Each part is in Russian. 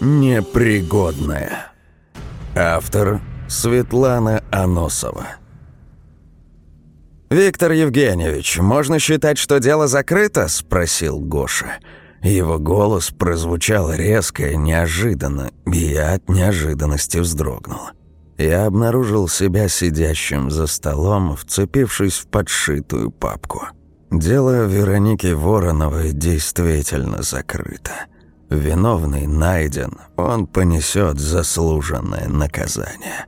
Непригодная. Автор Светлана Аносова. «Виктор Евгеньевич, можно считать, что дело закрыто?» – спросил Гоша. Его голос прозвучал резко и неожиданно, и я от неожиданности вздрогнул. Я обнаружил себя сидящим за столом, вцепившись в подшитую папку. Дело Вероники Вороновой действительно закрыто. Виновный найден, он понесет заслуженное наказание.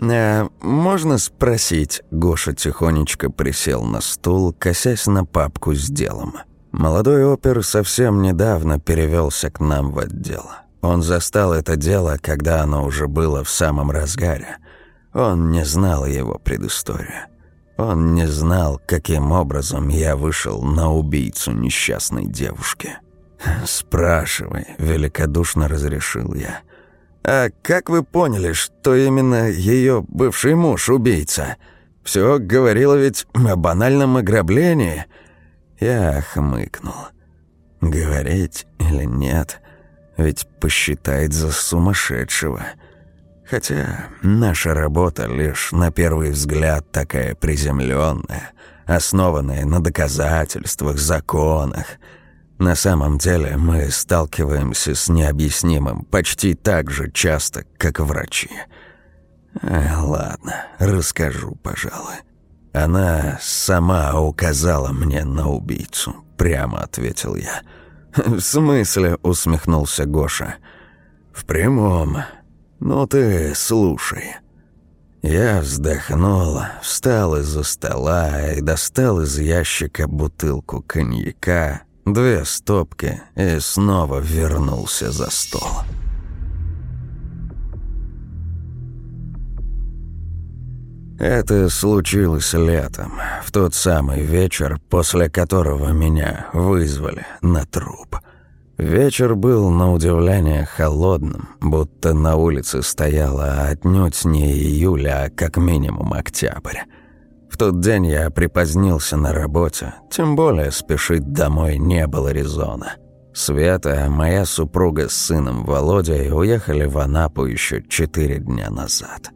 «А можно спросить?» Гоша тихонечко присел на стул, косясь на папку с делом. Молодой опер совсем недавно перевелся к нам в отдел. Он застал это дело, когда оно уже было в самом разгаре. Он не знал его предысторию. Он не знал, каким образом я вышел на убийцу несчастной девушки. «Спрашивай», — великодушно разрешил я. «А как вы поняли, что именно ее бывший муж убийца? Все говорило ведь о банальном ограблении». Я хмыкнул. «Говорить или нет? Ведь посчитает за сумасшедшего». Хотя наша работа лишь на первый взгляд такая приземленная, основанная на доказательствах, законах. На самом деле мы сталкиваемся с необъяснимым почти так же часто, как врачи. А, ладно, расскажу, пожалуй. Она сама указала мне на убийцу, прямо ответил я. «В смысле?» — усмехнулся Гоша. «В прямом. «Ну ты слушай». Я вздохнул, встал из-за стола и достал из ящика бутылку коньяка, две стопки и снова вернулся за стол. Это случилось летом, в тот самый вечер, после которого меня вызвали на труп. Вечер был, на удивление, холодным, будто на улице стояла отнюдь не июль, а как минимум октябрь. В тот день я припозднился на работе, тем более спешить домой не было резона. Света, моя супруга с сыном Володей уехали в Анапу еще четыре дня назад.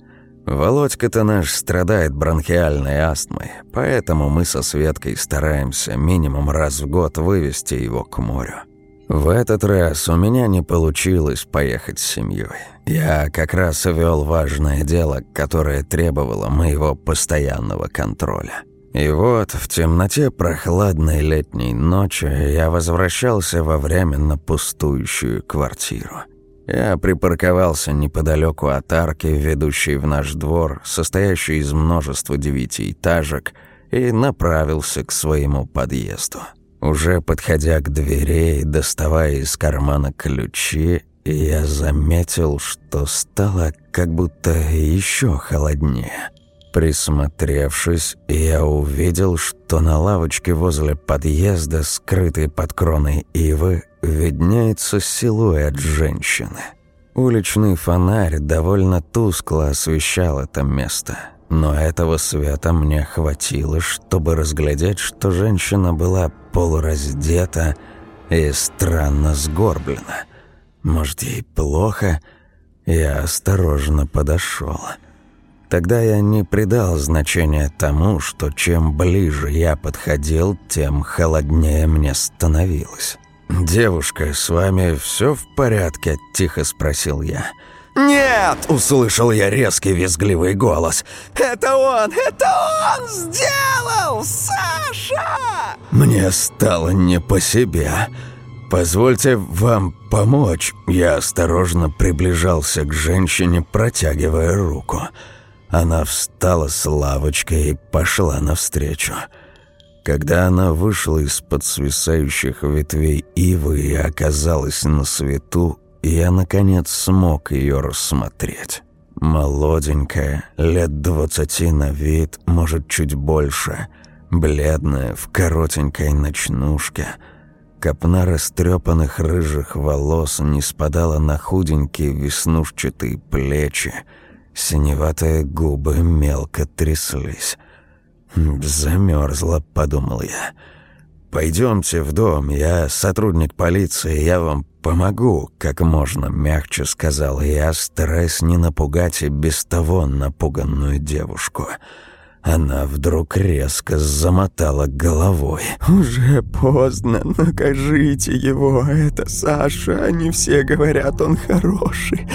Володька-то наш страдает бронхиальной астмой, поэтому мы со Светкой стараемся минимум раз в год вывести его к морю. В этот раз у меня не получилось поехать с семьей. Я как раз вел важное дело, которое требовало моего постоянного контроля. И вот в темноте прохладной летней ночи я возвращался во временно пустующую квартиру. Я припарковался неподалеку от арки, ведущей в наш двор, состоящей из множества девятиэтажек, и направился к своему подъезду. Уже подходя к двери и доставая из кармана ключи, я заметил, что стало как будто еще холоднее. Присмотревшись, я увидел, что на лавочке возле подъезда, скрытой под кроной ивы, виднеется силуэт женщины. Уличный фонарь довольно тускло освещал это место – но этого света мне хватило, чтобы разглядеть, что женщина была полураздета и странно сгорблена. Может, ей плохо? Я осторожно подошел. Тогда я не придал значения тому, что чем ближе я подходил, тем холоднее мне становилось. «Девушка, с вами все в порядке?» – тихо спросил я. «Нет!» – услышал я резкий визгливый голос. «Это он! Это он сделал! Саша!» Мне стало не по себе. «Позвольте вам помочь». Я осторожно приближался к женщине, протягивая руку. Она встала с лавочкой и пошла навстречу. Когда она вышла из-под свисающих ветвей ивы и оказалась на свету, я, наконец, смог ее рассмотреть. Молоденькая, лет двадцати на вид, может, чуть больше, бледная, в коротенькой ночнушке. Копна растрепанных рыжих волос не спадала на худенькие веснушчатые плечи. Синеватые губы мелко тряслись. «Замерзла», — подумал я. «Пойдемте в дом, я сотрудник полиции, я вам помогу», — как можно мягче сказал я, стараясь не напугать и без того напуганную девушку. «Я она вдруг резко замотала головой. «Уже поздно, накажите его, это Саша, они все говорят, он хороший.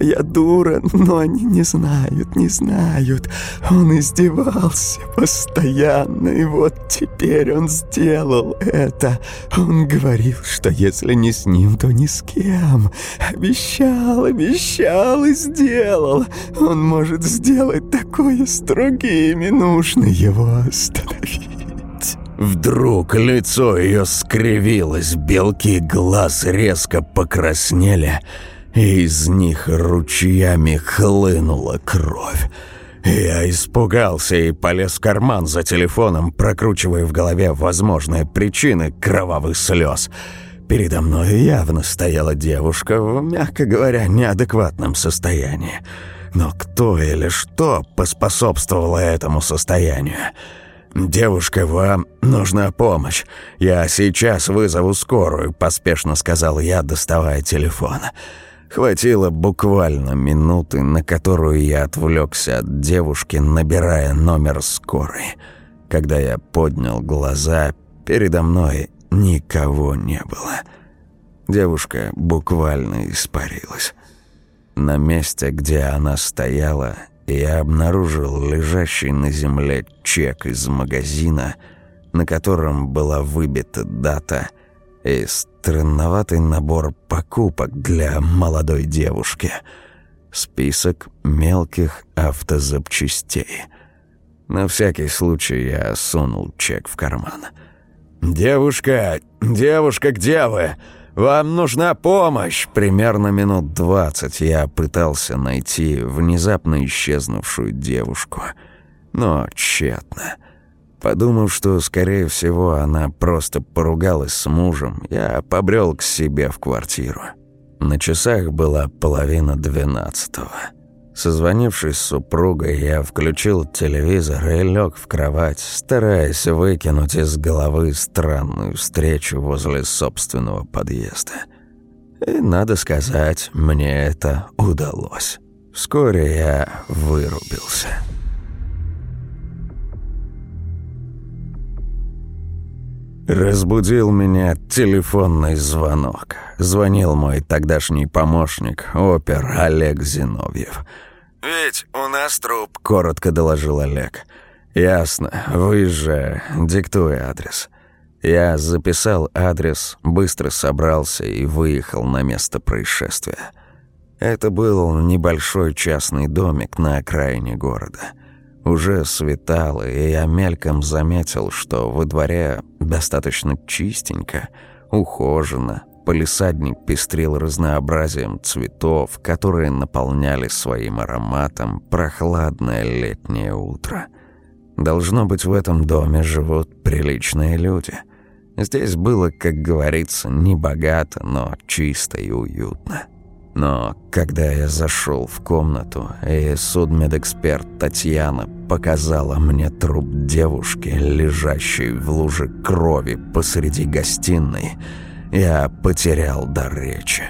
Я дура, но они не знают, не знают. Он издевался постоянно, и вот теперь он сделал это. Он говорил, что если не с ним, то ни с кем. Обещал, обещал и сделал. Он может сделать такое с другими, нужно его остановить. Вдруг лицо ее скривилось, белки глаз резко покраснели, и из них ручьями хлынула кровь. Я испугался и полез в карман за телефоном, прокручивая в голове возможные причины кровавых слез. Передо мной явно стояла девушка в, мягко говоря, неадекватном состоянии. Но кто или что поспособствовало этому состоянию? «Девушка, вам нужна помощь. Я сейчас вызову скорую», — поспешно сказал я, доставая телефон. Хватило буквально минуты, на которую я отвлекся от девушки, набирая номер скорой. Когда я поднял глаза, передо мной никого не было. Девушка буквально испарилась. На месте, где она стояла, я обнаружил лежащий на земле чек из магазина, на котором была выбита дата и странноватый набор покупок для молодой девушки. Список мелких автозапчастей. На всякий случай я сунул чек в карман. «Девушка, девушка, где вы?» «Вам нужна помощь!» Примерно минут двадцать я пытался найти внезапно исчезнувшую девушку. Но тщетно. Подумав, что, скорее всего, она просто поругалась с мужем, я побрел к себе в квартиру. На часах была половина двенадцатого. Созвонившись с супругой, я включил телевизор и лег в кровать, стараясь выкинуть из головы странную встречу возле собственного подъезда. И, надо сказать, мне это удалось. Вскоре я вырубился. Разбудил меня телефонный звонок. Звонил мой тогдашний помощник, опер Олег Зиновьев. «Ведь у нас труп», — коротко доложил Олег. «Ясно. Выезжаю. Диктуй адрес». Я записал адрес, быстро собрался и выехал на место происшествия. Это был небольшой частный домик на окраине города. Уже светало, и я мельком заметил, что во дворе достаточно чистенько, ухоженно. Полисадник пестрил разнообразием цветов, которые наполняли своим ароматом прохладное летнее утро. Должно быть, в этом доме живут приличные люди. Здесь было, как говорится, не богато, но чисто и уютно. Но когда я зашел в комнату, и судмедэксперт Татьяна показала мне труп девушки, лежащей в луже крови посреди гостиной, я потерял дар речи.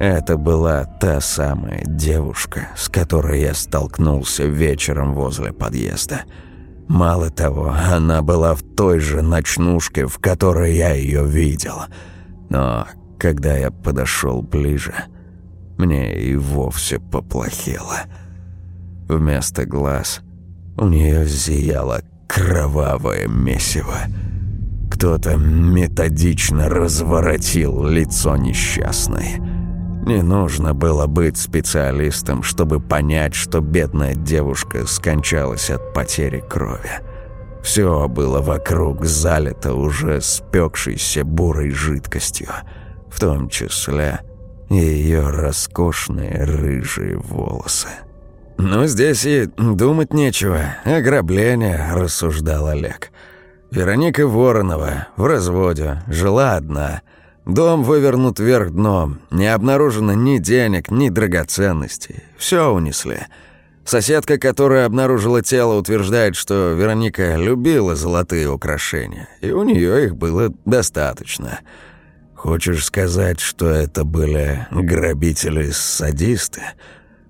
Это была та самая девушка, с которой я столкнулся вечером возле подъезда. Мало того, она была в той же ночнушке, в которой я ее видел. Но когда я подошел ближе, мне и вовсе поплохело. Вместо глаз у нее зияло кровавое месиво. Кто-то методично разворотил лицо несчастной. Не нужно было быть специалистом, чтобы понять, что бедная девушка скончалась от потери крови. Все было вокруг залито уже спекшейся бурой жидкостью, в том числе ее роскошные рыжие волосы. «Ну, здесь и думать нечего. Ограбление», – рассуждал Олег. «Вероника Воронова, в разводе, жила одна. Дом вывернут вверх дном. Не обнаружено ни денег, ни драгоценностей. Все унесли». Соседка, которая обнаружила тело, утверждает, что Вероника любила золотые украшения, и у нее их было достаточно – Хочешь сказать, что это были грабители-садисты?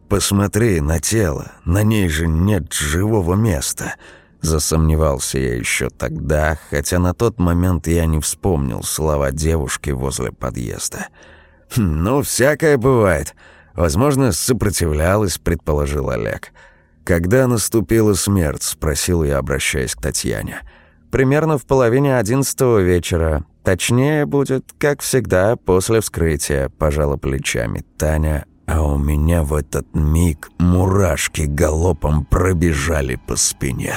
Посмотри на тело, на ней же нет живого места». Засомневался я еще тогда, хотя на тот момент я не вспомнил слова девушки возле подъезда. «Хм, «Ну, всякое бывает. Возможно, сопротивлялась», — предположил Олег. «Когда наступила смерть?» — спросил я, обращаясь к Татьяне. «Примерно в половине одиннадцатого вечера. Точнее будет, как всегда, после вскрытия», — пожала плечами Таня, а у меня в этот миг мурашки галопом пробежали по спине.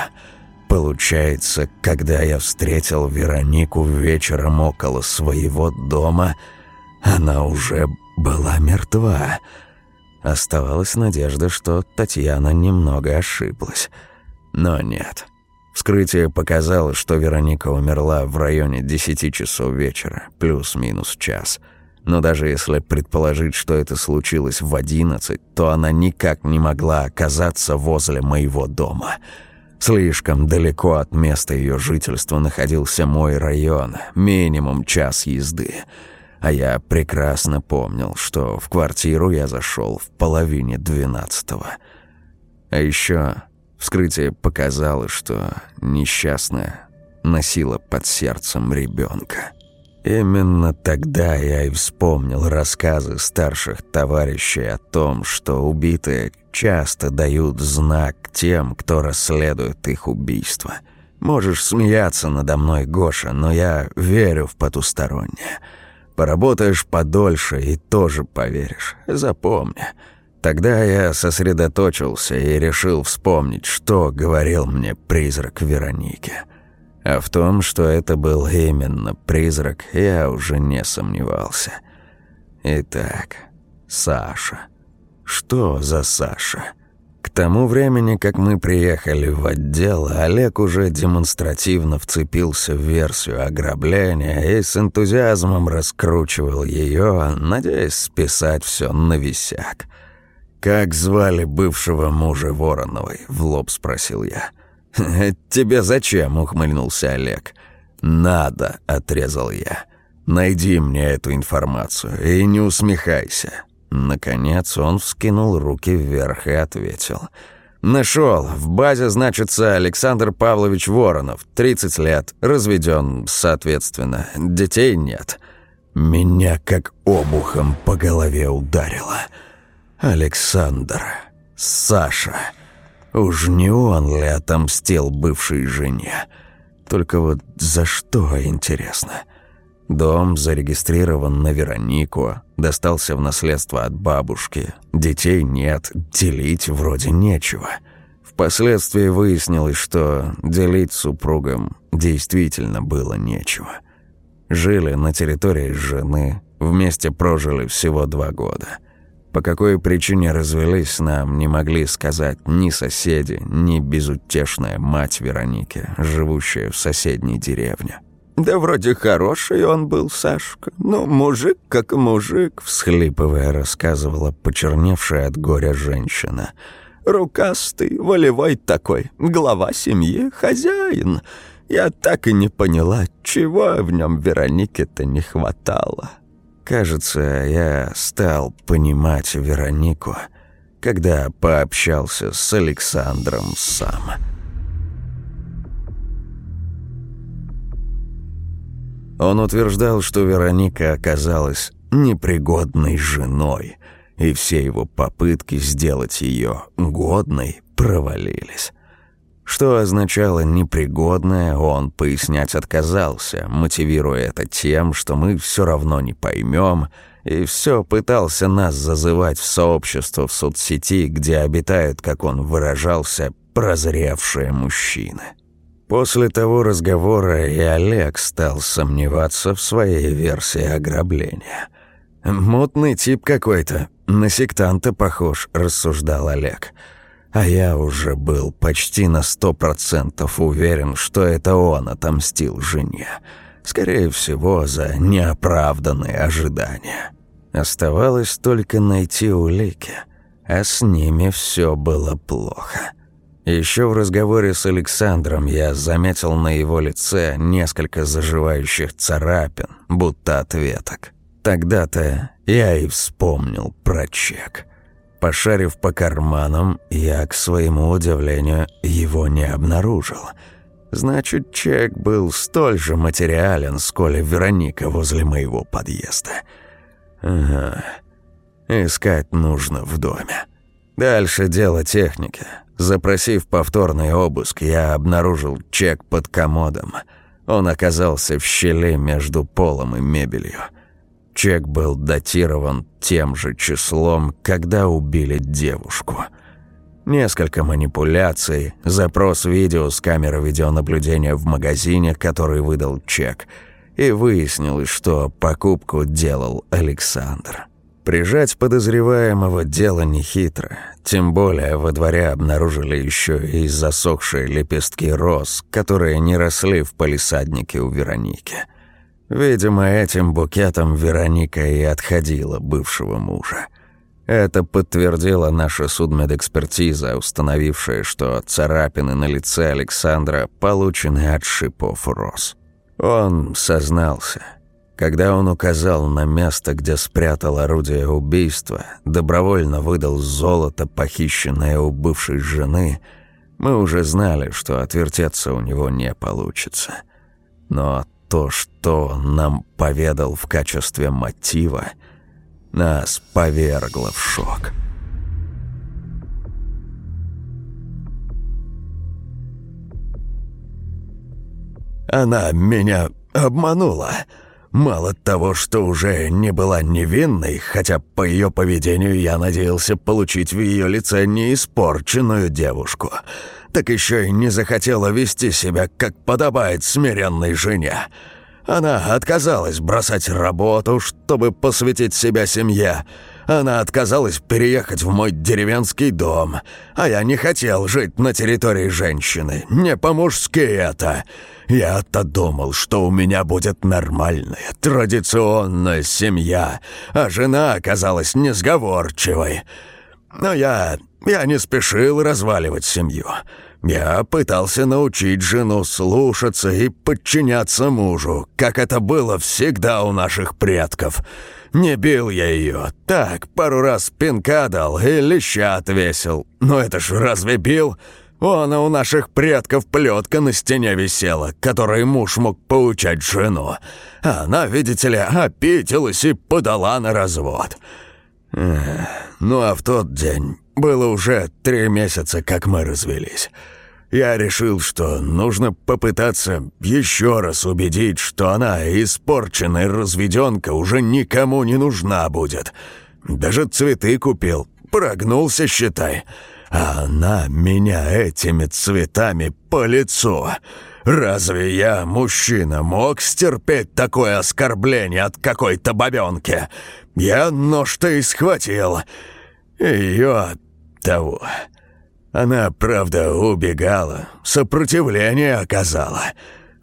Получается, когда я встретил Веронику вечером около своего дома, она уже была мертва. Оставалась надежда, что Татьяна немного ошиблась. Но нет. Вскрытие показало, что Вероника умерла в районе 10 часов вечера, плюс-минус час. Но даже если предположить, что это случилось в 11, то она никак не могла оказаться возле моего дома. Слишком далеко от места ее жительства находился мой район, минимум час езды. А я прекрасно помнил, что в квартиру я зашел в половине двенадцатого. А еще Вскрытие показало, что несчастная носила под сердцем ребенка. Именно тогда я и вспомнил рассказы старших товарищей о том, что убитые часто дают знак тем, кто расследует их убийство. Можешь смеяться надо мной, Гоша, но я верю в потустороннее. Поработаешь подольше и тоже поверишь. Запомни — Тогда я сосредоточился и решил вспомнить, что говорил мне призрак Вероники. А в том, что это был именно призрак, я уже не сомневался. Итак, Саша. Что за Саша? К тому времени, как мы приехали в отдел, Олег уже демонстративно вцепился в версию ограбления и с энтузиазмом раскручивал ее, надеясь списать все на висяк. «Как звали бывшего мужа Вороновой?» — в лоб спросил я. «Тебе зачем?» — ухмыльнулся Олег. «Надо», — отрезал я. «Найди мне эту информацию и не усмехайся». Наконец он вскинул руки вверх и ответил. «Нашел. В базе значится Александр Павлович Воронов, 30 лет, разведен, соответственно. Детей нет». Меня как обухом по голове ударило. Александр, Саша. Уж не он ли отомстил бывшей жене? Только вот за что, интересно? Дом зарегистрирован на Веронику, достался в наследство от бабушки. Детей нет, делить вроде нечего. Впоследствии выяснилось, что делить супругам действительно было нечего. Жили на территории жены, вместе прожили всего два года – по какой причине развелись, нам не могли сказать ни соседи, ни безутешная мать Вероники, живущая в соседней деревне. «Да вроде хороший он был, Сашка. Ну, мужик как мужик», — всхлипывая рассказывала почерневшая от горя женщина. «Рукастый, волевой такой, глава семьи, хозяин. Я так и не поняла, чего в нем Веронике-то не хватало». Кажется, я стал понимать Веронику, когда пообщался с Александром сам. Он утверждал, что Вероника оказалась непригодной женой, и все его попытки сделать ее годной провалились. Что означало «непригодное», он пояснять отказался, мотивируя это тем, что мы все равно не поймем, и все пытался нас зазывать в сообщество в соцсети, где обитают, как он выражался, прозревшие мужчины. После того разговора и Олег стал сомневаться в своей версии ограбления. «Мутный тип какой-то, на сектанта похож», — рассуждал Олег. «Олег». А я уже был почти на сто процентов уверен, что это он отомстил жене. Скорее всего, за неоправданные ожидания. Оставалось только найти улики, а с ними все было плохо. Еще в разговоре с Александром я заметил на его лице несколько заживающих царапин, будто ответок. Тогда-то я и вспомнил про чек. Пошарив по карманам, я, к своему удивлению, его не обнаружил. Значит, чек был столь же материален, сколь и Вероника возле моего подъезда. Ага. Искать нужно в доме. Дальше дело техники. Запросив повторный обыск, я обнаружил чек под комодом. Он оказался в щели между полом и мебелью. Чек был датирован тем же числом, когда убили девушку. Несколько манипуляций, запрос видео с камеры видеонаблюдения в магазине, который выдал чек, и выяснилось, что покупку делал Александр. Прижать подозреваемого дело нехитро, тем более во дворе обнаружили еще и засохшие лепестки роз, которые не росли в палисаднике у Вероники. Видимо, этим букетом Вероника и отходила бывшего мужа. Это подтвердила наша судмедэкспертиза, установившая, что царапины на лице Александра получены от шипов роз. Он сознался. Когда он указал на место, где спрятал орудие убийства, добровольно выдал золото, похищенное у бывшей жены, мы уже знали, что отвертеться у него не получится. Но то, что нам поведал в качестве мотива, нас повергло в шок. Она меня обманула. Мало того, что уже не была невинной, хотя по ее поведению я надеялся получить в ее лице неиспорченную девушку — так еще и не захотела вести себя, как подобает смиренной жене. Она отказалась бросать работу, чтобы посвятить себя семье. Она отказалась переехать в мой деревенский дом, а я не хотел жить на территории женщины. Не по-мужски это. Я-то думал, что у меня будет нормальная, традиционная семья, а жена оказалась несговорчивой. Но я... я не спешил разваливать семью. Я пытался научить жену слушаться и подчиняться мужу, как это было всегда у наших предков. Не бил я ее, так, пару раз пинка дал и леща отвесил. Но это ж разве бил? Вон, а у наших предков плетка на стене висела, которой муж мог поучать жену. Она, видите ли, опитилась и подала на развод. Ну а в тот день было уже три месяца, как мы развелись. Я решил, что нужно попытаться еще раз убедить, что она, испорченная разведенка, уже никому не нужна будет. Даже цветы купил, прогнулся, считай. А она меня этими цветами по лицу. Разве я, мужчина, мог стерпеть такое оскорбление от какой-то бабенки? Я нож-то и схватил. Ее того... Она, правда, убегала, сопротивление оказала.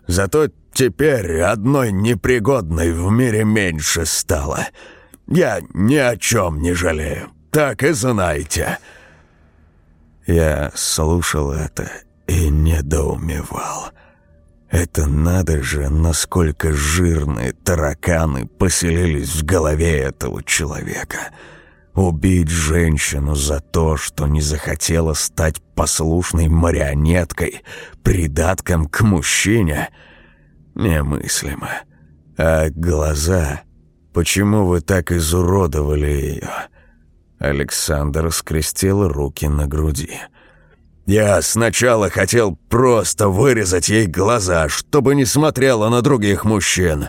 Зато теперь одной непригодной в мире меньше стало. Я ни о чем не жалею, так и знайте». Я слушал это и недоумевал. Это надо же, насколько жирные тараканы поселились в голове этого человека — Убить женщину за то, что не захотела стать послушной марионеткой, придатком к мужчине, немыслимо. А глаза... Почему вы так изуродовали ее? Александр скрестил руки на груди. «Я сначала хотел просто вырезать ей глаза, чтобы не смотрела на других мужчин,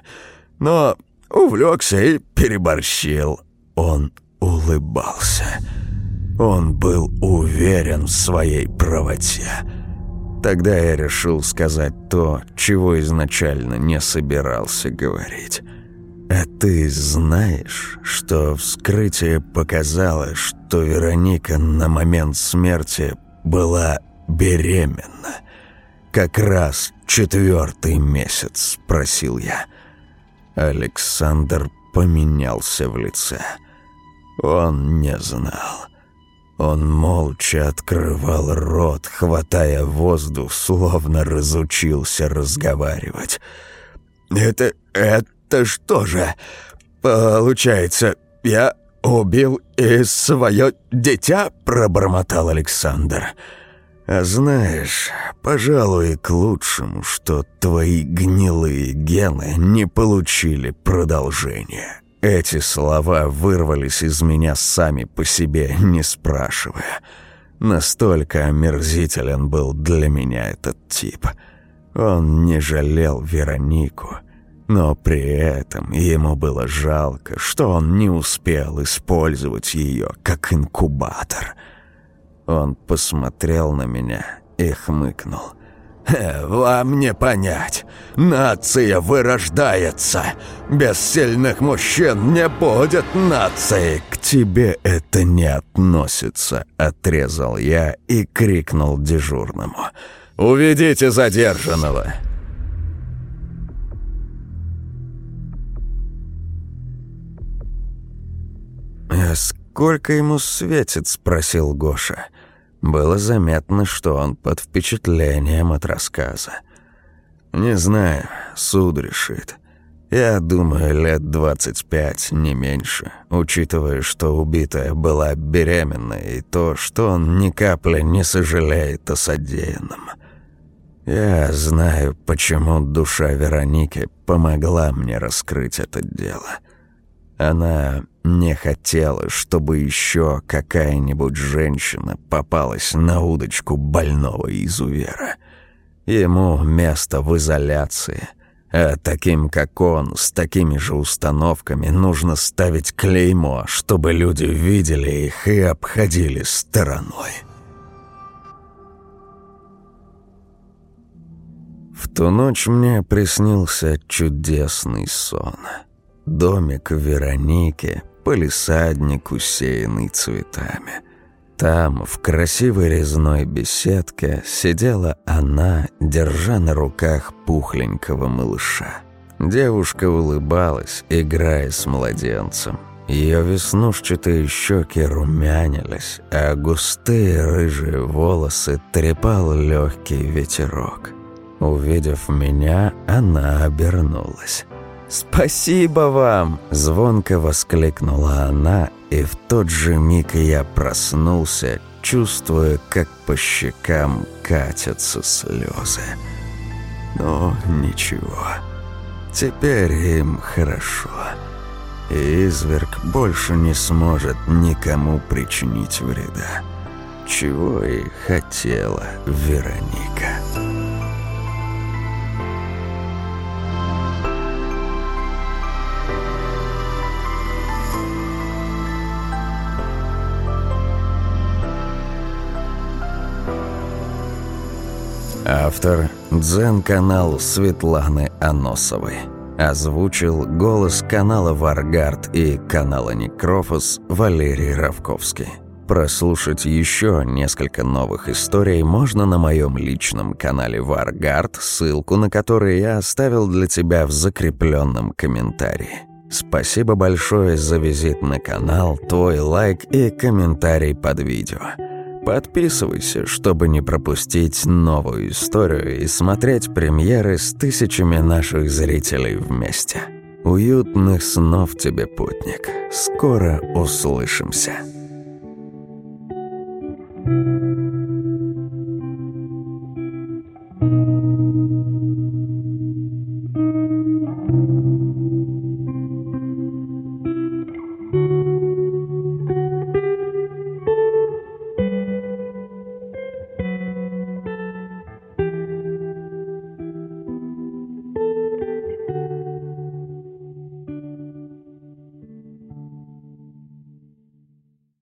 но увлекся и переборщил». Он улыбался. Он был уверен в своей правоте. Тогда я решил сказать то, чего изначально не собирался говорить. А ты знаешь, что вскрытие показало, что Вероника на момент смерти была беременна? Как раз четвертый месяц, спросил я. Александр поменялся в лице. Он не знал. Он молча открывал рот, хватая воздух, словно разучился разговаривать. «Это... это что же? Получается, я убил и свое дитя?» – пробормотал Александр. «А знаешь, пожалуй, к лучшему, что твои гнилые гены не получили продолжения». Эти слова вырвались из меня сами по себе, не спрашивая. Настолько омерзителен был для меня этот тип. Он не жалел Веронику, но при этом ему было жалко, что он не успел использовать ее как инкубатор. Он посмотрел на меня и хмыкнул – «Вам не понять. Нация вырождается. Без сильных мужчин не будет нации». «К тебе это не относится», — отрезал я и крикнул дежурному. «Уведите задержанного». «А сколько ему светит?» — спросил. «Гоша». Было заметно, что он под впечатлением от рассказа. «Не знаю, суд решит. Я думаю, лет 25, не меньше, учитывая, что убитая была беременна, и то, что он ни капли не сожалеет о содеянном. Я знаю, почему душа Вероники помогла мне раскрыть это дело». Она не хотела, чтобы еще какая-нибудь женщина попалась на удочку больного изувера. Ему место в изоляции, а таким, как он, с такими же установками нужно ставить клеймо, чтобы люди видели их и обходили стороной. В ту ночь мне приснился чудесный сон — Домик Вероники, полисадник, усеянный цветами. Там, в красивой резной беседке, сидела она, держа на руках пухленького малыша. Девушка улыбалась, играя с младенцем. Ее веснушчатые щеки румянились, а густые рыжие волосы трепал легкий ветерок. Увидев меня, она обернулась. «Спасибо вам!» – звонко воскликнула она, и в тот же миг я проснулся, чувствуя, как по щекам катятся слезы. Но ничего, теперь им хорошо. И изверг больше не сможет никому причинить вреда. Чего и хотела Вероника. Автор – дзен-канал Светланы Аносовой. Озвучил голос канала Варгард и канала Некрофос Валерий Равковский. Прослушать еще несколько новых историй можно на моем личном канале Варгард, ссылку на который я оставил для тебя в закрепленном комментарии. Спасибо большое за визит на канал, твой лайк и комментарий под видео. Подписывайся, чтобы не пропустить новую историю и смотреть премьеры с тысячами наших зрителей вместе. Уютных снов тебе, путник. Скоро услышимся.